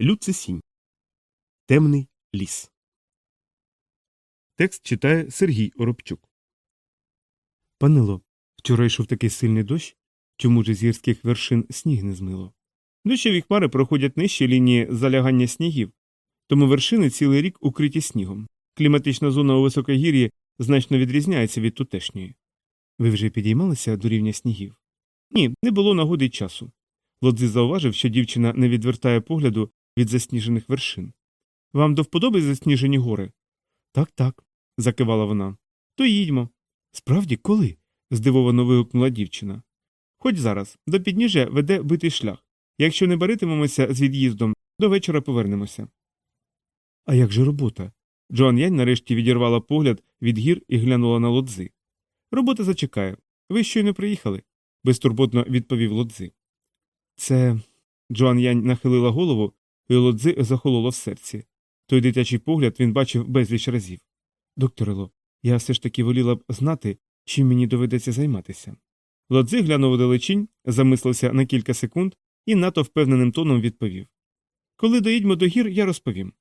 Люцисінь. Темний ліс. Текст читає Сергій Оробчук. Панело, вчора йшов такий сильний дощ, чому ж з гірських вершин сніг не змило. Дощові хмари проходять нижче лінії залягання снігів, тому вершини цілий рік укриті снігом. Кліматична зона у високогір'ї значно відрізняється від тутешньої. Ви вже підіймалися до рівня снігів? Ні, не було нагоди й часу. Лодзи зауважив, що дівчина не відвертає погляду від засніжених вершин. Вам до вподоби засніжені гори? Так, так, закивала вона. То їдьмо. Справді, коли? здивовано вигукнула дівчина. Хоч зараз, до підніжжя веде битий шлях. Якщо не баритимемося з від'їздом, до вечора повернемося. А як же робота? Джоан Янь нарешті відірвала погляд від гір і глянула на лодзи. Робота зачекає. Ви щойно приїхали, безтурботно відповів лодзи. Це. Джоан Янь нахилила голову, і лодзи захололо в серці. Той дитячий погляд він бачив безліч разів. Докторело, я все ж таки воліла б знати, чим мені доведеться займатися. Лодзи глянув у далечінь, замислився на кілька секунд і надто впевненим тоном відповів Коли доїдьмо до гір, я розповім.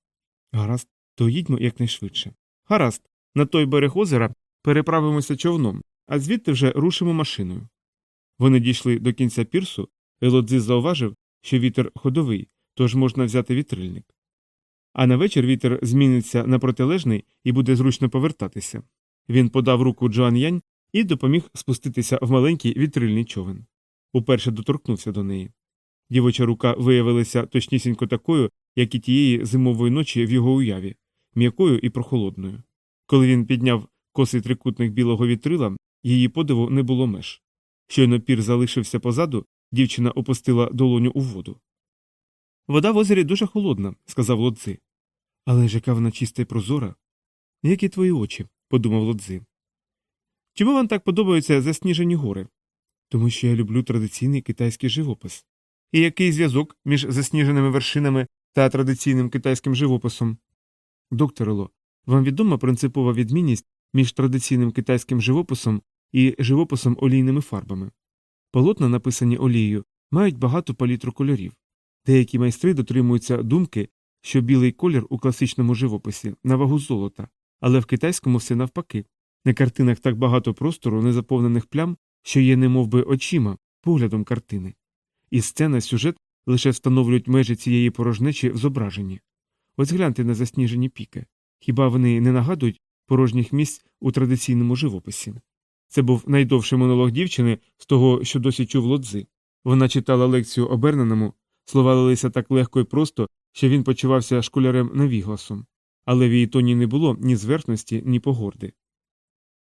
Гаразд, то їдьмо якнайшвидше. Гаразд, на той берег озера переправимося човном, а звідти вже рушимо машиною. Вони дійшли до кінця пірсу, і Лодзи зауважив, що вітер ходовий, тож можна взяти вітрильник. А на вечір вітер зміниться на протилежний і буде зручно повертатися. Він подав руку Джоан Янь і допоміг спуститися в маленький вітрильний човен. Уперше доторкнувся до неї. Дівоча рука виявилася точнісінько такою, як і тієї зимової ночі в його уяві, м'якою і прохолодною. Коли він підняв косий трикутник білого вітрила, її подиву не було меж. Щойно пір залишився позаду, дівчина опустила долоню у воду. Вода в озері дуже холодна, сказав лодзи. Але ж яка вона чиста й прозора. Як і твої очі, подумав лодзи. Чому вам так подобаються засніжені гори? Тому що я люблю традиційний китайський живопис. І який зв'язок між засніженими вершинами та традиційним китайським живописом? Докторело, вам відома принципова відмінність між традиційним китайським живописом і живописом олійними фарбами. Полотна, написані олією, мають багато палітру кольорів. Деякі майстри дотримуються думки, що білий колір у класичному живописі на вагу золота, але в китайському все навпаки. На картинах так багато простору, незаповнених плям, що є немовби очима, поглядом картини. І сцена, сюжет лише встановлюють межі цієї порожнечі в зображенні. Ось гляньте на засніжені піки. Хіба вони не нагадують порожніх місць у традиційному живописі? Це був найдовший монолог дівчини з того, що досі чув лодзи. Вона читала лекцію оберненому, слова лилися так легко і просто, що він почувався школярем навігласом, але в її тоні не було ні зверхності, ні погорди.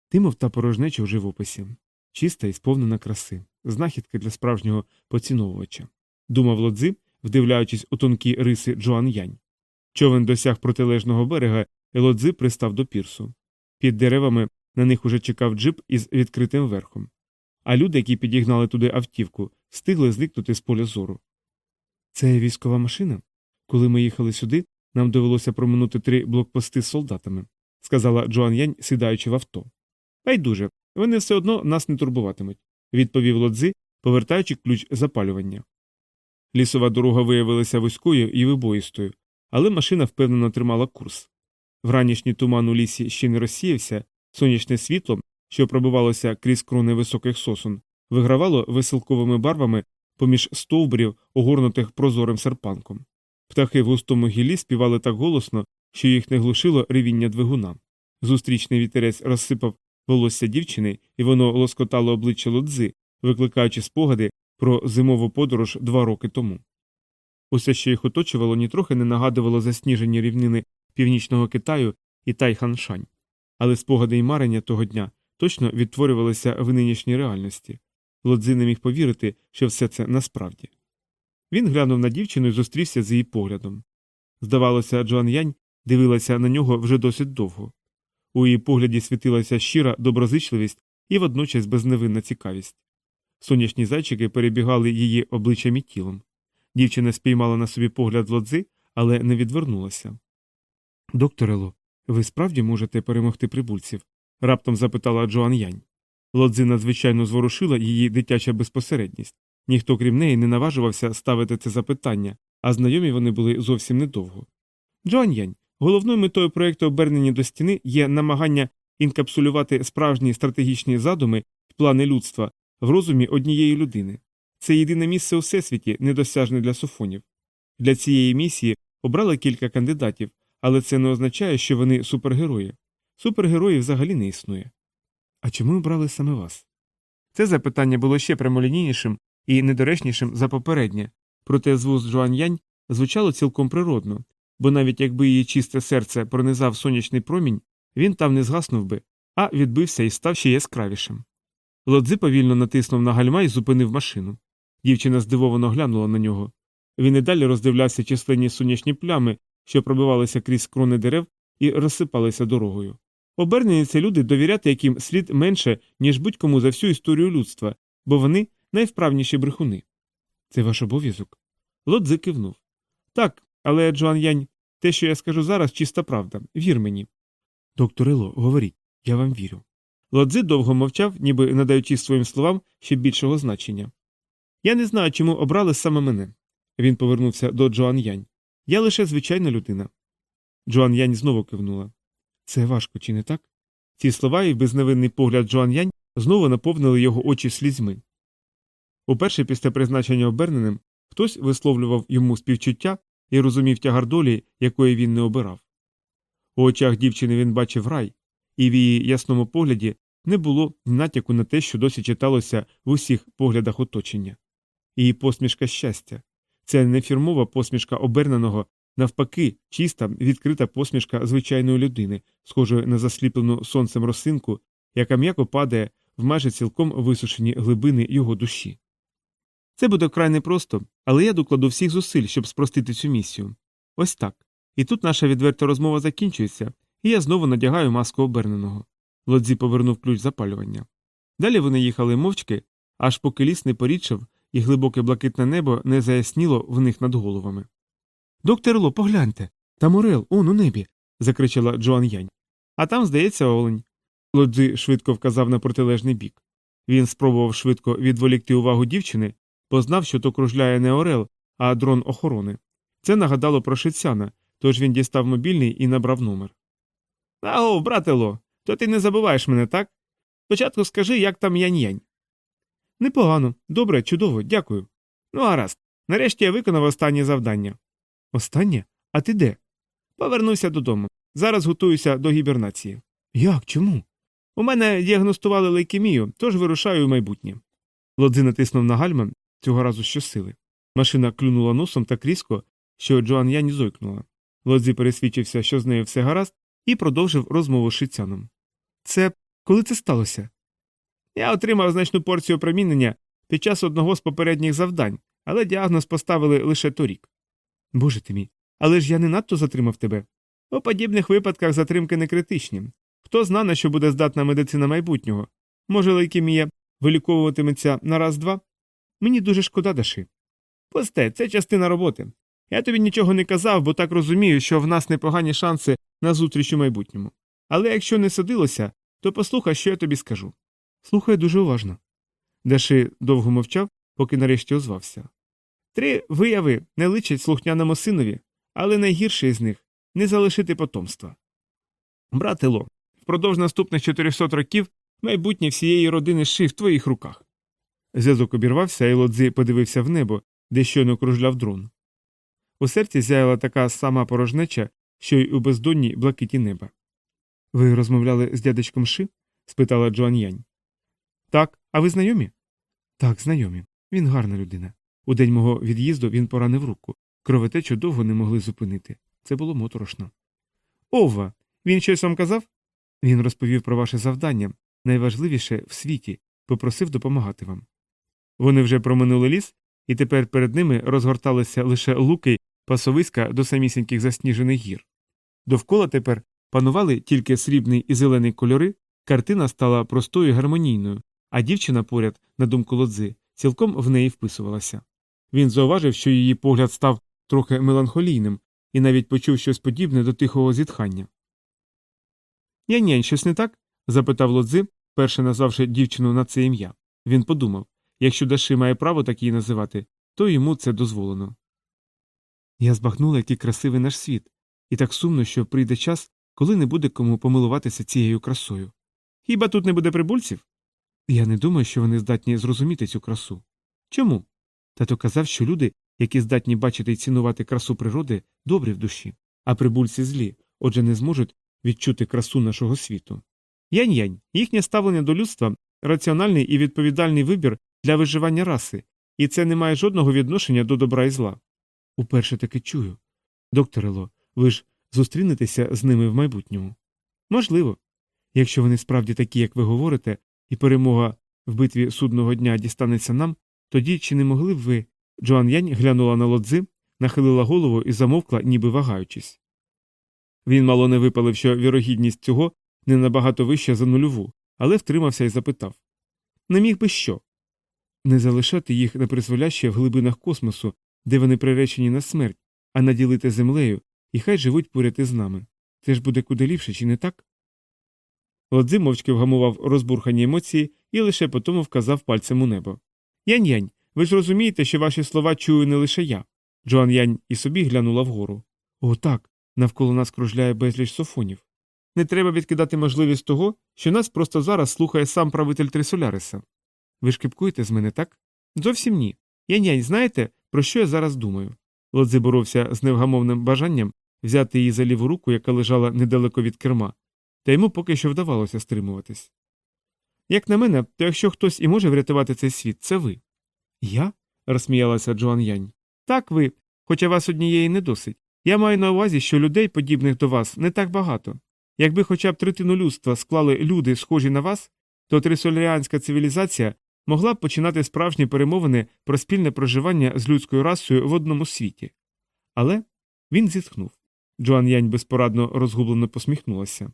Ти, мов та порожнеча у живописі, чиста і сповнена краси, знахідки для справжнього поціновувача, думав лодзи, вдивляючись у тонкі риси Джоан Янь. Човен досяг протилежного берега, і лодзи пристав до пірсу. Під деревами на них уже чекав джип із відкритим верхом. А люди, які підігнали туди автівку, встигли зникнути з поля зору. Це військова машина? Коли ми їхали сюди, нам довелося проминути три блокпости з солдатами, сказала Джоан Янь, сідаючи в авто. Байдуже, вони все одно нас не турбуватимуть, відповів лодзи, повертаючи ключ запалювання. Лісова дорога виявилася вузькою і вибоїстою, але машина впевнено тримала курс. Вранішній туман у лісі ще не розсіявся, сонячне світло, що пробивалося крізь крони високих сосон, вигравало веселковими барвами поміж стовбурів, огорнутих прозорим серпанком. Птахи в густому гіллі співали так голосно, що їх не глушило ревіння двигуна. Зустрічний вітерець розсипав волосся дівчини, і воно лоскотало обличчя лодзи, викликаючи спогади про зимову подорож два роки тому. Усе, що їх оточувало, нітрохи не нагадувало засніжені рівнини північного Китаю і Тайханшань, але спогади й марення того дня точно відтворювалися в нинішній реальності. Лодзи не міг повірити, що все це насправді. Він глянув на дівчину і зустрівся з її поглядом. Здавалося, Джоан Янь дивилася на нього вже досить довго. У її погляді світилася щира доброзичливість і водночас безневинна цікавість. Сонячні зайчики перебігали її обличчям і тілом. Дівчина спіймала на собі погляд лодзи, але не відвернулася. Докторело, ви справді можете перемогти прибульців? раптом запитала Джоан Янь. Лодзи надзвичайно зворушила її дитяча безпосередність. Ніхто крім неї не наважувався ставити це запитання, а знайомі вони були зовсім недовго. Джоан'янь, головною метою проєкту обернення до стіни є намагання інкапсулювати справжні стратегічні задуми і плани людства в розумі однієї людини. Це єдине місце у всесвіті, недосяжне для софонів. Для цієї місії обрали кілька кандидатів, але це не означає, що вони супергерої. Супергероїв взагалі не існує. А чому обрали саме вас? Це запитання було ще прямолінійнішим і недоречнішим за попереднє, проте з вуст Жуан'янь звучало цілком природно, бо навіть якби її чисте серце пронизав сонячний промінь, він там не згаснув би, а відбився і став ще яскравішим. Лодзи повільно натиснув на гальма і зупинив машину. Дівчина здивовано глянула на нього. Він і далі роздивлявся численні сонячні плями, що пробивалися крізь крони дерев і розсипалися дорогою. Обернені це люди, довіряти яким слід менше, ніж будь-кому за всю історію людства, бо вони найвправніші брехуни. Це ваш обов'язок. Лодзи кивнув. Так, але Джоан Янь, те, що я скажу зараз, чиста правда. Вір мені. Доктор Ело, говоріть, я вам вірю. Лодзи довго мовчав, ніби надаючи своїм словам ще більшого значення. Я не знаю, чому обрали саме мене. Він повернувся до Джоан Янь. Я лише звичайна людина. Джоан Янь знову кивнула. Це важко, чи не так? Ці слова і безневинний погляд Джоан Янь знову наповнили його очі слізьми. Уперше після призначення оберненим хтось висловлював йому співчуття і розумів тягар долі, якої він не обирав. У очах дівчини він бачив рай, і в її ясному погляді не було натяку на те, що досі читалося в усіх поглядах оточення. Її посмішка щастя це не фірмова посмішка оберненого, навпаки, чиста, відкрита посмішка звичайної людини, схожої на засліплену сонцем росинку, яка м'яко падає в майже цілком висушені глибини його душі. Це буде вкрай непросто, але я докладу всіх зусиль, щоб спростити цю місію. Ось так. І тут наша відверта розмова закінчується, і я знову надягаю маску оберненого. Лодзі повернув ключ запалювання. Далі вони їхали мовчки, аж поки ліс не порідшав, і глибоке блакитне небо не заясніло в них над головами. Доктор Ло, погляньте. Там Орел, он у небі. закричала Джоан Янь. А там, здається, олень. Лодзи швидко вказав на протилежний бік. Він спробував швидко відволікти увагу дівчини, бо знав, що то кружляє не Орел, а дрон охорони. Це нагадало про Шицяна, тож він дістав мобільний і набрав номер. Аго, брате Ло, то ти не забуваєш мене, так? Спочатку скажи, як там янь-янь. Непогано, добре, чудово, дякую. Ну, гаразд. Нарешті я виконав останнє завдання. Останнє? А ти де? Повернуся додому. Зараз готуюся до гібернації. Як? Чому? У мене діагностували лейкемію, тож вирушаю в майбутнє. Лодзи натиснув на гальма цього разу щосили. Машина клюнула носом так різко, що Джоан Яні зойкнула. Лодзі пересвідчився, що з нею все гаразд, і продовжив розмову з шицяном. Це коли це сталося? Я отримав значну порцію промінення під час одного з попередніх завдань, але діагноз поставили лише торік. Боже ти мій, але ж я не надто затримав тебе. У подібних випадках затримки не критичні. Хто зна, на що буде здатна медицина майбутнього? Може, лейкемія виліковуватиметься на раз-два? Мені дуже шкода, Даши. Пусте, це частина роботи. Я тобі нічого не казав, бо так розумію, що в нас непогані шанси на зустріч у майбутньому. Але якщо не судилося, то послухай, що я тобі скажу. Слухай дуже уважно. Даши довго мовчав, поки нарешті озвався. Три вияви не личать слухняному синові, але найгірше із них не залишити потомства. Брате Ло, впродовж наступних 400 років майбутнє всієї родини ши в твоїх руках. Зв'язок обірвався, і лодзи подивився в небо, де щойно кружляв дрон. У серці зяяла така сама порожнеча, що й у бездонній блакиті неба. Ви розмовляли з дядечком Ши? спитала Джоан Янь. Так, а ви знайомі? Так, знайомі. Він гарна людина. У день мого від'їзду він поранив руку. Кровотечу довго не могли зупинити. Це було моторошно. Ова. Він щось вам казав? Він розповів про ваше завдання, найважливіше в світі, попросив допомагати вам. Вони вже проминули ліс, і тепер перед ними розгорталися лише луки пасовиська до самісіньких засніжених гір. Довкола тепер панували тільки срібний і зелений кольори, картина стала простою і гармонійною, а дівчина поряд, на думку лодзи, цілком в неї вписувалася. Він зауважив, що її погляд став трохи меланхолійним, і навіть почув щось подібне до тихого зітхання. Нянь-нянь, щось не так? запитав лодзи, перше назвавши дівчину на це ім'я. Він подумав якщо Даши має право так її називати, то йому це дозволено. Я збагнула, який красивий наш світ, і так сумно, що прийде час, коли не буде кому помилуватися цією красою. Хіба тут не буде прибульців? Я не думаю, що вони здатні зрозуміти цю красу. Чому? Тато казав, що люди, які здатні бачити і цінувати красу природи, добрі в душі, а прибульці злі, отже, не зможуть відчути красу нашого світу. Янь-янь, їхнє ставлення до людства раціональний і відповідальний вибір для виживання раси, і це не має жодного відношення до добра і зла. Уперше таки чую. Докторе Ло, ви ж зустрінетеся з ними в майбутньому? Можливо. Якщо вони справді такі, як ви говорите, і перемога в битві судного дня дістанеться нам, тоді чи не могли б ви. Джоан Янь глянула на лодзи, нахилила голову і замовкла, ніби вагаючись. Він мало не випалив, що вірогідність цього не набагато вища за нульову, але втримався і запитав Не міг би що? Не залишати їх непризволяще в глибинах космосу, де вони приречені на смерть, а наділити землею, і хай живуть поряд із нами. Це ж буде куди ліпше, чи не так? Лодзи мовчки вгамував розбурхані емоції і лише потому вказав пальцем у небо. Янь янь, ви ж розумієте, що ваші слова чую не лише я. Джоан Янь і собі глянула вгору. О, так, навколо нас кружляє безліч софонів. Не треба відкидати можливість того, що нас просто зараз слухає сам правитель Трисоляриса. Ви ж кипкуєте з мене, так? Зовсім ні. Янь-янь, знаєте, про що я зараз думаю? Лодзи боровся з невгамовним бажанням взяти її за ліву руку, яка лежала недалеко від керма, та йому поки що вдавалося стримуватись. Як на мене, то якщо хтось і може врятувати цей світ, це ви. Я? розсміялася Джоан Янь. Так ви, хоча вас однієї не досить. Я маю на увазі, що людей, подібних до вас, не так багато. Якби хоча б третину людства склали люди, схожі на вас, то трисоляріанська цивілізація могла б починати справжні перемовини про спільне проживання з людською расою в одному світі. Але він зітхнув. Джоан Янь безпорадно розгублено посміхнулася.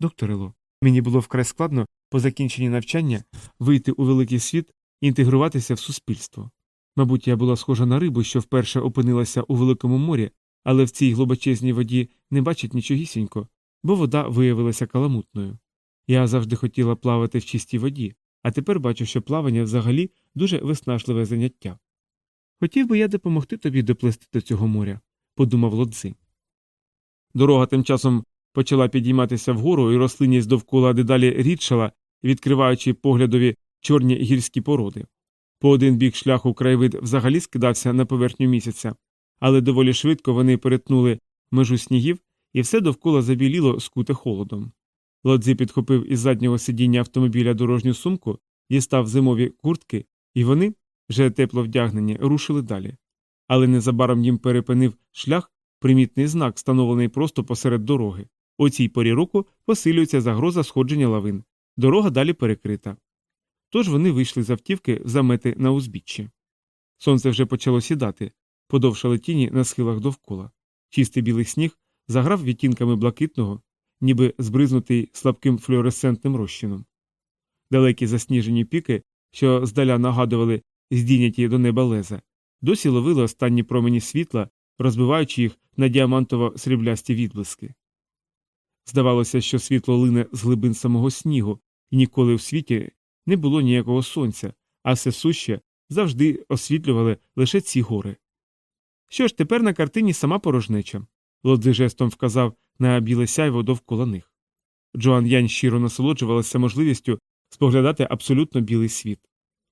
Докторило, мені було вкрай складно по закінченні навчання вийти у великий світ і інтегруватися в суспільство. Мабуть, я була схожа на рибу, що вперше опинилася у великому морі, але в цій глибочезній воді не бачить нічогісінько, бо вода виявилася каламутною. Я завжди хотіла плавати в чистій воді, а тепер бачу, що плавання взагалі дуже виснажливе заняття. Хотів би я допомогти тобі доплисти до цього моря, подумав лодзи. Дорога тим часом почала підійматися вгору, і рослинність довкола дедалі рідшала, відкриваючи поглядові чорні гірські породи. По один бік шляху краєвид взагалі скидався на поверхню місяця, але доволі швидко вони перетнули межу снігів, і все довкола забіліло скуте холодом. Лодзі підхопив із заднього сидіння автомобіля дорожню сумку, дістав зимові куртки, і вони, вже тепло вдягнені, рушили далі. Але незабаром їм перепинив шлях примітний знак, встановлений просто посеред дороги. У цій порі року посилюється загроза сходження лавин. Дорога далі перекрита. Тож вони вийшли з автівки замети на узбіччі. Сонце вже почало сідати, подовшали тіні на схилах довкола. Чистий білий сніг заграв відтінками блакитного, ніби збризнутий слабким флюоресцентним розчином. Далекі засніжені піки, що здаля нагадували здійняті до неба леза, досі ловили останні промені світла, розбиваючи їх на діамантово сріблясті відблиски. Здавалося, що світло лине з глибин самого снігу, і ніколи в світі не було ніякого сонця, а все суще завжди освітлювали лише ці гори. Що ж тепер на картині сама порожнеча? Лодзи жестом вказав на біле сяйво довкола них. Джоан Янь щиро насолоджувалася можливістю споглядати абсолютно білий світ.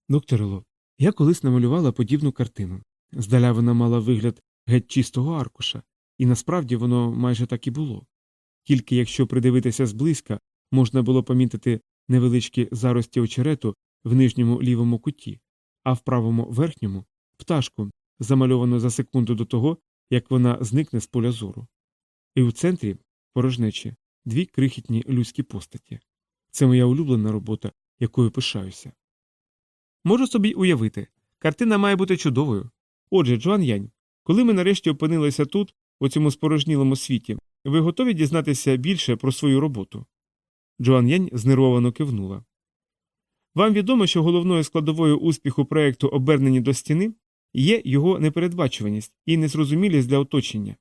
Докторело, я колись намалювала подібну картину. Здаля вона мала вигляд геть чистого аркуша, і насправді воно майже так і було. Тільки якщо придивитися зблизька, можна було помітити невеличкі зарості очерету в нижньому лівому куті, а в правому верхньому пташку, замальовану за секунду до того, як вона зникне з поля зору. І у центрі порожнечі дві крихітні людські постаті. Це моя улюблена робота, якою пишаюся. Можу собі уявити, картина має бути чудовою. Отже, Джоан Янь, коли ми нарешті опинилися тут, у цьому спорожнілому світі, ви готові дізнатися більше про свою роботу? Джоан Янь знервовано кивнула. Вам відомо, що головною складовою успіху проєкту обернені до стіни є його непередбачуваність і незрозумілість для оточення.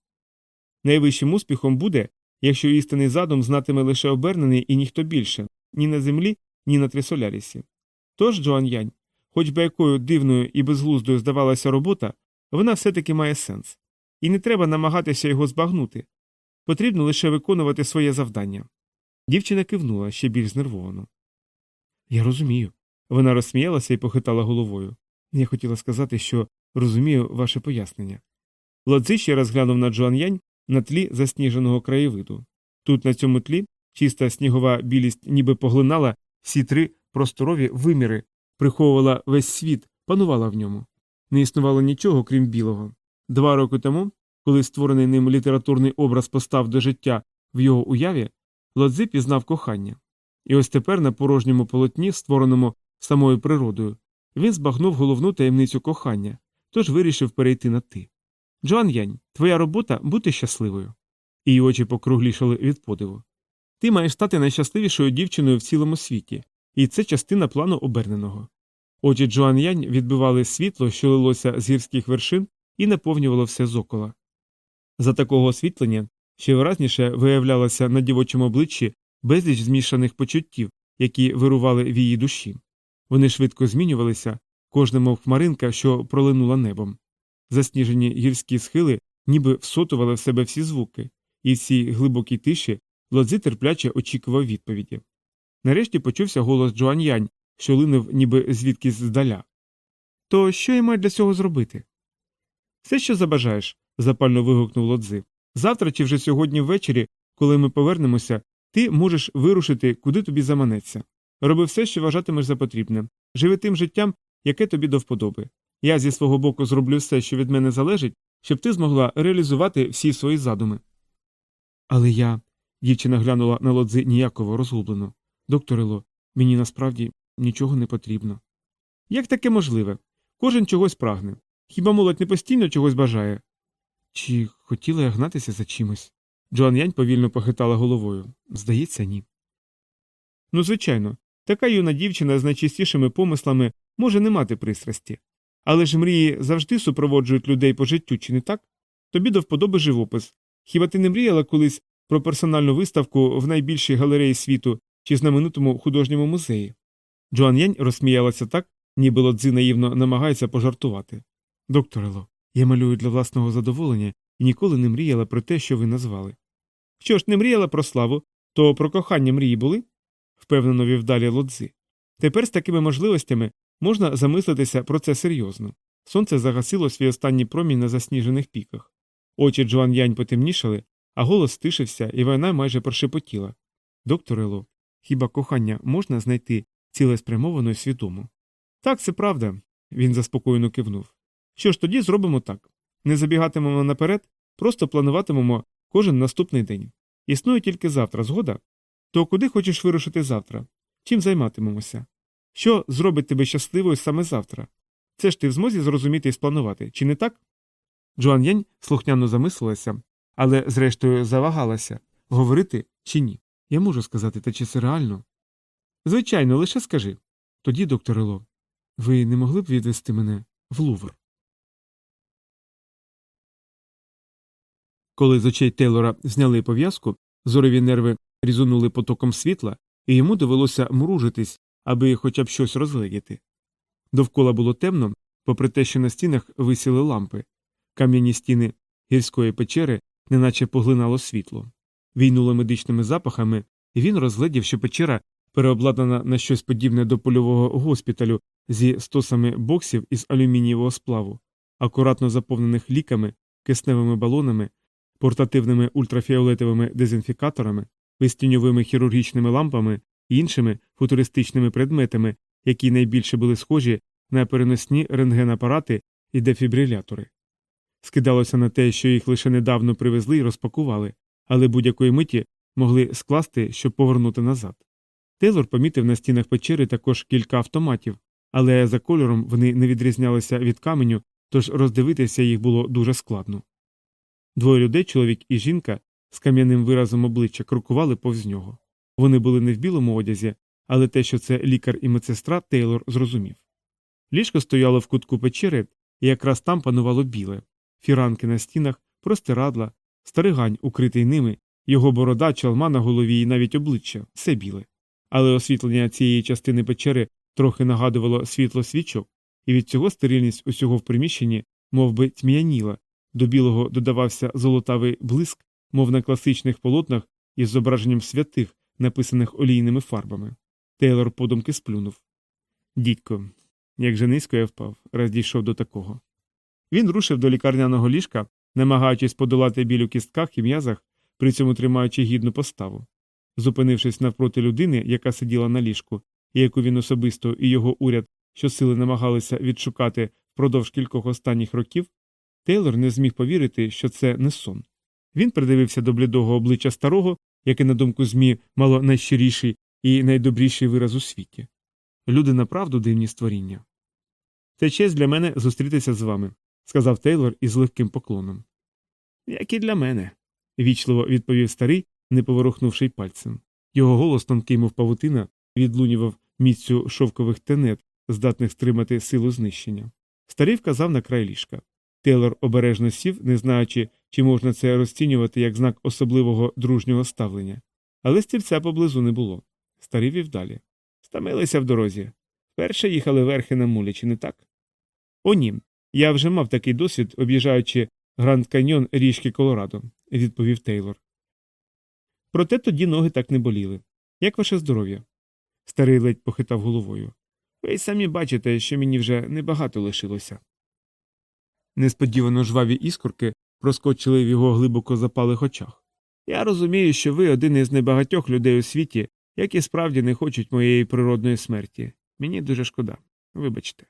Найвищим успіхом буде, якщо істинний задум знатиме лише обернений і ніхто більше ні на землі, ні на Трисолярісі. Тож, Джоан Янь, хоч би якою дивною і безглуздою здавалася робота, вона все таки має сенс. і не треба намагатися його збагнути. Потрібно лише виконувати своє завдання. Дівчина кивнула ще більш знервовано. Я розумію. Вона розсміялася і похитала головою. Я хотіла сказати, що розумію ваше пояснення. Лодзи ще раз глянув на Джуан'янь на тлі засніженого краєвиду. Тут, на цьому тлі, чиста снігова білість ніби поглинала всі три просторові виміри, приховувала весь світ, панувала в ньому. Не існувало нічого, крім білого. Два роки тому, коли створений ним літературний образ постав до життя в його уяві, Лодзи пізнав кохання. І ось тепер на порожньому полотні, створеному самою природою, він збагнув головну таємницю кохання, тож вирішив перейти на ти. Джоан Янь, твоя робота бути щасливою. Її очі покруглішали від подиву. Ти маєш стати найщасливішою дівчиною в цілому світі, і це частина плану оберненого. Очі Джоан Янь відбивали світло, що лилося з гірських вершин, і наповнювало все зокола. За такого освітлення ще виразніше виявлялося на дівочому обличчі безліч змішаних почуттів, які вирували в її душі. Вони швидко змінювалися, кожна мов хмаринка, що пролинула небом. Засніжені гірські схили ніби всотували в себе всі звуки, і в цій глибокій тиші Лодзи терпляче очікував відповіді. Нарешті почувся голос Джоан'янь, що линув ніби звідкись здаля. То що я маю для цього зробити? Все, що забажаєш, запально вигукнув Лодзи. Завтра чи вже сьогодні ввечері, коли ми повернемося, ти можеш вирушити, куди тобі заманеться. Роби все, що вважатимеш за потрібне. Живи тим життям, яке тобі до вподоби. Я зі свого боку зроблю все, що від мене залежить, щоб ти змогла реалізувати всі свої задуми. Але я. дівчина глянула на лодзи ніяково розгублено. Докторило, мені насправді нічого не потрібно. Як таке можливе? Кожен чогось прагне. Хіба молодь не постійно чогось бажає? Чи хотіла я гнатися за чимось? Джоан Янь повільно похитала головою. Здається, ні. Ну, звичайно, така юна дівчина з найчистішими помислами може не мати пристрасті. Але ж мрії завжди супроводжують людей по життю, чи не так? Тобі до вподоби живопис. Хіба ти не мріяла колись про персональну виставку в найбільшій галереї світу чи знаменитому художньому музеї? Джоан Янь розсміялася так, ніби лодзи наївно намагається пожартувати. Докторело, я малюю для власного задоволення і ніколи не мріяла про те, що ви назвали. Що ж, не мріяла про славу, то про кохання мрії були? впевнено вів далі лодзи. Тепер з такими можливостями можна замислитися про це серйозно. Сонце загасило свій останній промінь на засніжених піках. Очі Джоан Янь потемнішали, а голос стишився, і вона майже прошепотіла. Доктор Ело, хіба кохання можна знайти цілеспрямовано і свідомо? Так, це правда, він заспокоєно кивнув. Що ж тоді зробимо так не забігатимемо наперед, просто плануватимемо кожен наступний день. Існує тільки завтра, згода? То куди хочеш вирушити завтра? Чим займатимемося? Що зробить тебе щасливою саме завтра? Це ж ти в змозі зрозуміти і спланувати, чи не так? Джоан Янь слухняно замислилася, але зрештою завагалася говорити чи ні. Я можу сказати, та чи це реально? Звичайно, лише скажи. Тоді, доктор Ело, ви не могли б відвести мене в Лувр? Коли з очей Тейлора зняли пов'язку, зорові нерви різунули потоком світла, і йому довелося мружитись, аби хоча б щось розгледіти. Довкола було темно, попри те, що на стінах висіли лампи, кам'яні стіни гірської печери неначе поглинало світло. Війнуло медичними запахами, і він розглядів, що печера переобладнана на щось подібне до польового госпіталю зі стосами боксів із алюмінієвого сплаву, акуратно заповнених ліками, кисневими балонами, портативними ультрафіолетовими дезінфікаторами, вистіньовими хірургічними лампами і іншими футуристичними предметами, які найбільше були схожі на переносні рентгенапарати і дефібрилятори. Скидалося на те, що їх лише недавно привезли і розпакували, але будь-якої миті могли скласти, щоб повернути назад. Тейлор помітив на стінах печери також кілька автоматів, але за кольором вони не відрізнялися від каменю, тож роздивитися їх було дуже складно. Двоє людей, чоловік і жінка, з кам'яним виразом обличчя крокували повз нього. Вони були не в білому одязі, але те, що це лікар і медсестра, Тейлор зрозумів. Ліжко стояло в кутку печери, і якраз там панувало біле, фіранки на стінах, простирадла, старигань, укритий ними, його борода, чалма на голові і навіть обличчя все біле. Але освітлення цієї частини печери трохи нагадувало світло свічок, і від цього стерильність усього в приміщенні мов би, тьмяніла, до білого додавався золотавий блиск, мов на класичних полотнах із зображенням святих, написаних олійними фарбами. Тейлор подумки сплюнув. Дідько, як же низько я впав, раз дійшов до такого. Він рушив до лікарняного ліжка, намагаючись подолати біль у кістках і м'язах, при цьому тримаючи гідну поставу. Зупинившись навпроти людини, яка сиділа на ліжку, і яку він особисто і його уряд щосили намагалися відшукати впродовж кількох останніх років, Тейлор не зміг повірити, що це не сон. Він придивився до блідого обличчя старого, яке, на думку ЗМІ, мало найщиріший і найдобріший вираз у світі. Люди направду дивні створіння. Це честь для мене зустрітися з вами, сказав Тейлор із легким поклоном. Як і для мене, вічливо відповів старий, не поворухнувши пальцем. Його голос тонкий, мов павутина, відлунював місцю шовкових тенет, здатних стримати силу знищення. Старий вказав на край ліжка. Тейлор обережно сів, не знаючи, чи можна це розцінювати як знак особливого дружнього ставлення. Але стільця поблизу не було. Старий вів далі. Стамилися в дорозі. Перше їхали верхи на мулі, чи не так? О, ні. Я вже мав такий досвід, об'їжджаючи Гранд Каньйон річки Колорадо, відповів Тейлор. Проте тоді ноги так не боліли. Як ваше здоров'я? Старий ледь похитав головою. Ви й самі бачите, що мені вже небагато лишилося. Несподівано жваві іскорки проскочили в його глибоко запалих очах. Я розумію, що ви один із небагатьох людей у світі, які справді не хочуть моєї природної смерті. Мені дуже шкода. Вибачте.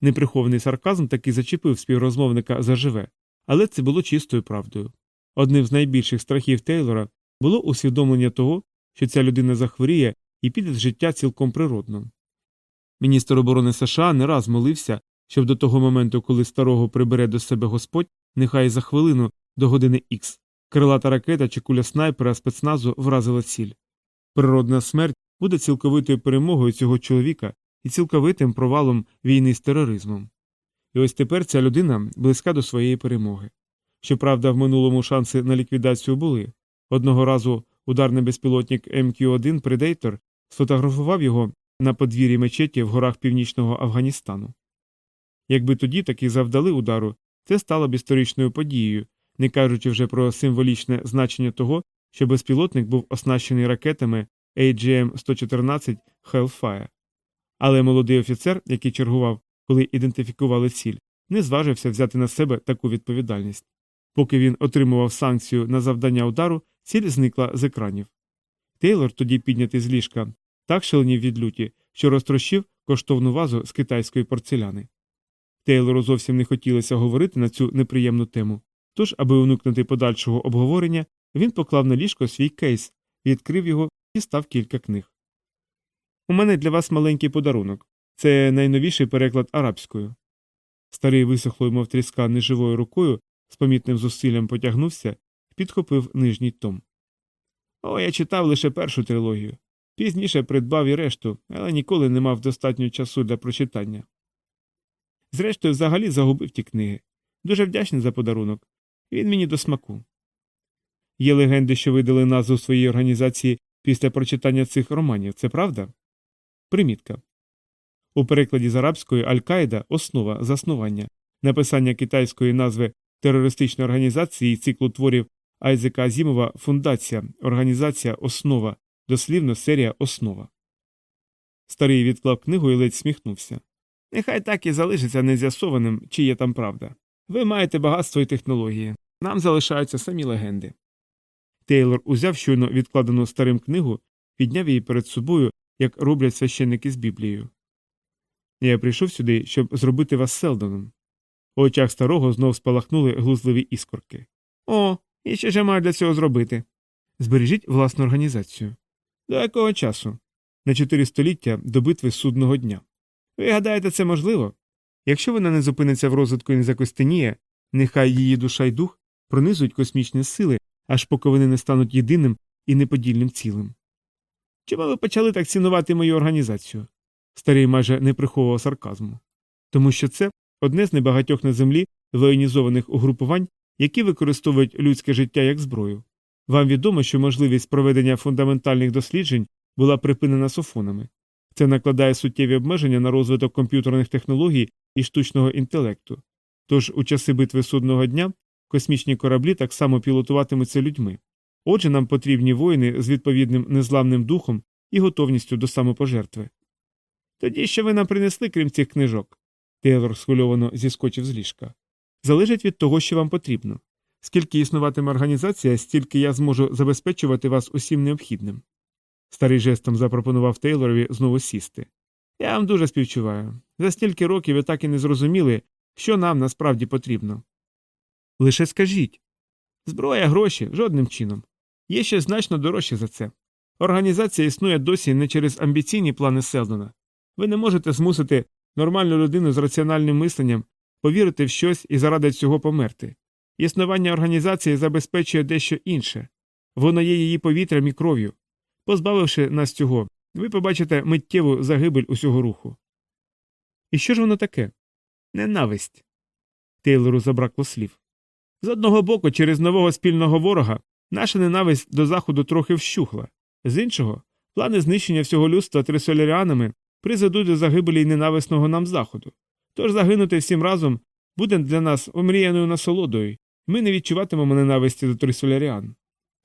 Неприхований сарказм таки зачепив співрозмовника заживе, але це було чистою правдою. Одним з найбільших страхів Тейлора було усвідомлення того, що ця людина захворіє і піде з життя цілком природно. Міністр оборони США не раз молився, щоб до того моменту, коли старого прибере до себе Господь, нехай за хвилину до години Х, крилата ракета чи куля снайпера спецназу вразила ціль. Природна смерть буде цілковитою перемогою цього чоловіка і цілковитим провалом війни з тероризмом. І ось тепер ця людина близька до своєї перемоги. Щоправда, в минулому шанси на ліквідацію були. Одного разу ударний безпілотник МК-1 Predator сфотографував його на подвір'ї мечеті в горах північного Афганістану. Якби тоді таки завдали удару, це стало б історичною подією, не кажучи вже про символічне значення того, що безпілотник був оснащений ракетами AGM-114 Hellfire. Але молодий офіцер, який чергував, коли ідентифікували ціль, не зважився взяти на себе таку відповідальність. Поки він отримував санкцію на завдання удару, ціль зникла з екранів. Тейлор, тоді піднятий з ліжка, так шаленів від люті, що розтрощив коштовну вазу з китайської порцеляни. Тейлору зовсім не хотілося говорити на цю неприємну тему, тож, аби уникнути подальшого обговорення, він поклав на ліжко свій кейс, відкрив його і став кілька книг. У мене для вас маленький подарунок це найновіший переклад арабською. Старий висохлою, мов тріска неживою рукою, з помітним зусиллям потягнувся підхопив нижній том. О, я читав лише першу трилогію. Пізніше придбав і решту, але ніколи не мав достатньо часу для прочитання. Зрештою, взагалі загубив ті книги. Дуже вдячний за подарунок. Він мені до смаку. Є легенди, що видали назву своїй організації після прочитання цих романів, це правда? Примітка. У перекладі з арабської Аль-Каїда основа заснування, написання китайської назви терористичної організації і циклу творів Айзека Азімова Фундація, Організація Основа, дослівно серія Основа. Старий відклав книгу і ледь сміхнувся. Нехай так і залишиться нез'ясованим, чи є там правда. Ви маєте багатство і технології. Нам залишаються самі легенди. Тейлор узяв щойно відкладену старим книгу, підняв її перед собою, як роблять священники з Біблією. Я прийшов сюди, щоб зробити вас Селдоном. У очах старого знов спалахнули глузливі іскорки. О, і що ж я маю для цього зробити? Збережіть власну організацію. До якого часу? На чотири століття до битви судного дня. Ви гадаєте, це можливо? Якщо вона не зупиниться в розвитку і не закостеніє, нехай її душа й дух пронизують космічні сили, аж поки вони не стануть єдиним і неподільним цілим. Чому ви почали так цінувати мою організацію? Старий майже не приховував сарказму. Тому що це одне з небагатьох на землі воєнізованих угрупувань, які використовують людське життя як зброю. Вам відомо, що можливість проведення фундаментальних досліджень була припинена софонами. Це накладає суттєві обмеження на розвиток комп'ютерних технологій і штучного інтелекту. Тож у часи битви судного дня космічні кораблі так само пілотуватимуться людьми. Отже, нам потрібні воїни з відповідним незламним духом і готовністю до самопожертви. Тоді що ви нам принесли, крім цих книжок? Тейлор схвильовано зіскочив з ліжка. Залежить від того, що вам потрібно. Скільки існуватиме організація, стільки я зможу забезпечувати вас усім необхідним. Старий жестом запропонував Тейлорові знову сісти. Я вам дуже співчуваю. За стільки років ви так і не зрозуміли, що нам насправді потрібно. Лише скажіть зброя, гроші жодним чином. Є ще значно дорожче за це. Організація існує досі не через амбіційні плани Селдона. Ви не можете змусити нормальну людину з раціональним мисленням повірити в щось і заради цього померти. Існування організації забезпечує дещо інше воно є її повітрям і кров'ю. Позбавивши нас цього, ви побачите миттєву загибель усього руху. І що ж воно таке? Ненависть. Тейлору забракло слів. З одного боку, через нового спільного ворога наша ненависть до заходу трохи вщухла, з іншого, плани знищення всього людства трисоляріанами призведуть до загибелі й ненависного нам заходу. Тож загинути всім разом буде для нас омріяною насолодою, ми не відчуватимемо ненависті до трисоляріан.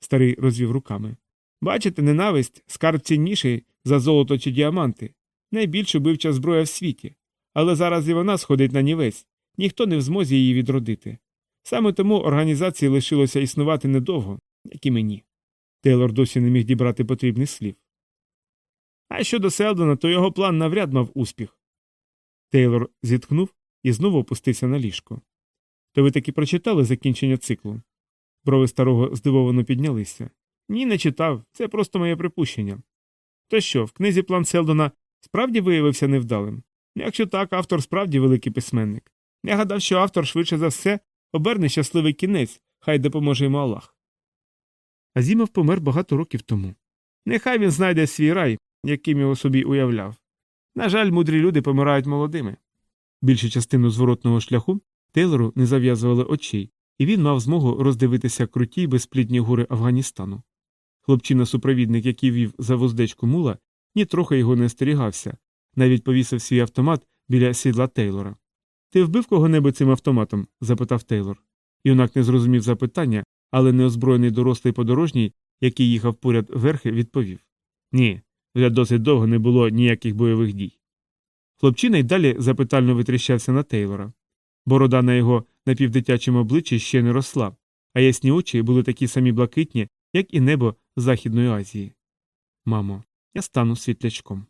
Старий розвів руками. Бачите, ненависть скарб цінніший за золото чи діаманти, найбільш убивча зброя в світі. Але зараз і вона сходить на нівець, ніхто не в змозі її відродити. Саме тому організації лишилося існувати недовго, як і мені. Тейлор досі не міг дібрати потрібних слів. А щодо Селдона, то його план навряд мав успіх. Тейлор зітхнув і знову опустився на ліжко. То ви таки прочитали закінчення циклу? Брови старого здивовано піднялися. Ні, не читав, це просто моє припущення. То що, в книзі план Селдона справді виявився невдалим? Якщо так, автор справді великий письменник. Я гадав, що автор швидше за все оберне щасливий кінець, хай допоможе йому Аллах. Азімов помер багато років тому. Нехай він знайде свій рай, яким його собі уявляв. На жаль, мудрі люди помирають молодими. Більшу частину зворотного шляху Тейлору не зав'язували очей, і він мав змогу роздивитися круті й безплідні гори Афганістану. Хлопчина-супровідник, який вів за вуздечку мула, нітрохи його не остерігався, навіть повісив свій автомат біля сідла Тейлора. Ти вбив кого-небудь цим автоматом? запитав Тейлор. Юнак не зрозумів запитання, але неозброєний дорослий подорожній, який їхав поряд верхи, відповів Ні, вже досить довго не було ніяких бойових дій. Хлопчина й далі запитально витріщався на Тейлора. Борода на його напівдитячому обличчі ще не росла, а ясні очі були такі самі блакитні, як і небо Західної Азії. Мамо, я стану світлячком.